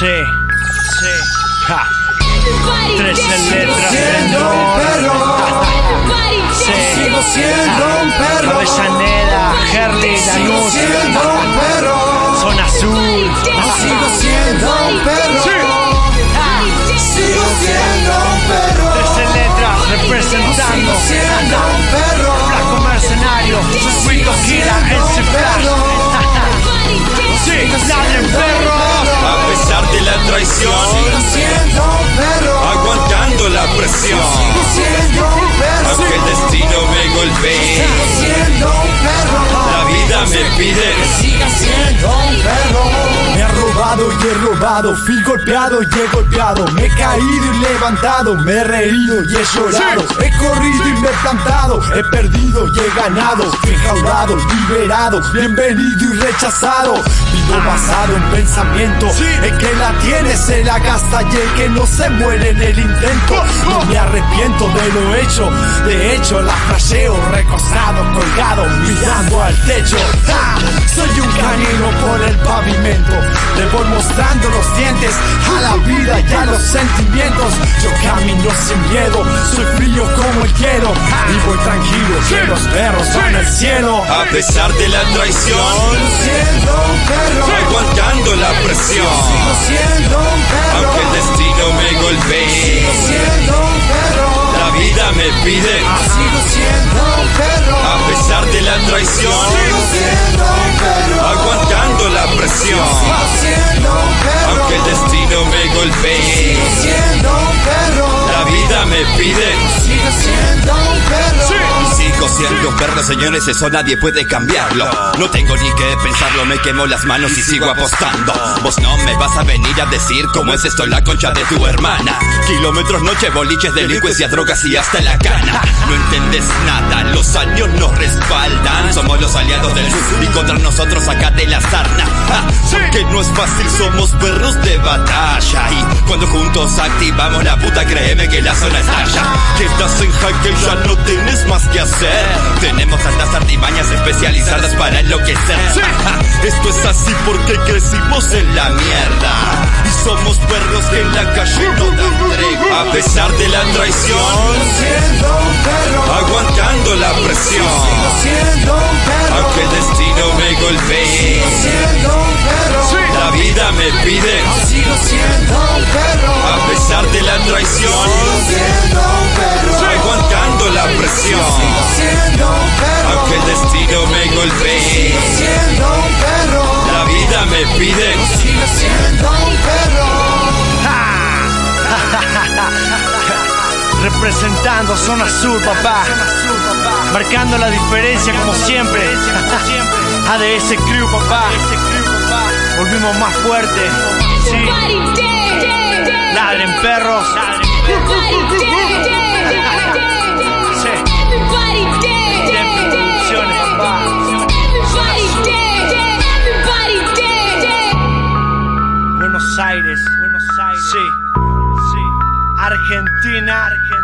Sí, sí, ja. Tres letras siendo un perro. Sí. Sigo siendo un perro. Avellaneda, siendo un. Zona Azul. Sigo siendo un perro. Sigo siendo un perro. Tres letras representando. Sigo siendo un perro. Flaco mercenario. Traición, Sigo siendo un perro. aguantando la presión. Sigo siendo un perro. Aunque el destino me golpee, Sigo siendo un perro. la vida me pide. Siga siendo un perro. Robado y he robado, fui golpeado y he golpeado, me he caído y levantado, me he reído y he llorado, he corrido y me he plantado, he perdido y he ganado, fui enjaulado, liberado, bienvenido y rechazado, vivo basado en pensamiento, el que la tiene se la gasta y el que no se muere en el intento, no me arrepiento de lo hecho, de hecho la fraseo recostado, colgado, mirando al techo, ¡Ja! Soy un canino por el pavimento, le voy mostrando los dientes a la vida y a los sentimientos, yo camino sin miedo, soy frío como el hielo, y voy tranquilo, que los perros van al cielo, A pesar de la traición, siendo un perro, aguantando la presión. sigo siendo un perro, Aunque el destino me golpee, siendo un perro, la vida me pide. sigo siendo un perro, A pesar de la traición, golpee, siendo un perro, la vida me pide. sigo siendo un perro. Sigo siendo un perro, señores, eso nadie puede cambiarlo. No tengo ni que pensarlo, me quemo las manos y sigo apostando. Vos no me vas a venir a decir cómo es esto la concha de tu hermana. Kilómetros, noche, boliches, delincuencia, drogas y hasta la cana. No entendés nada, los años nos respaldan. Somos los aliados del sur y contra nosotros sacate la sarna. Ah, porque no es fácil, somos perros de batalla. Y cuando juntos activamos la puta, créeme que la zona estalla. Que estás en jaque, ya no tenés más que hacer. Tenemos tantas artimañas especializadas para enloquecer. Esto es así porque crecimos en la mierda. Y somos perros que en la calle no dan tregua. A pesar de la traición, Siendo un perro, aguantando la presión. siendo un perro, Aunque el destino me golpee, siendo un perro, la vida me pide. sigo pesar de la traición, aguantando la presión. Aunque el destino me golpee, la vida me pide. Representando Zona Sur, papá. Marcando la diferencia como siempre. ADS Crew, papá. Volvimos más fuerte. Buenos Aires. Buenos Aires. Sí. Sí. Argentina. Argentina.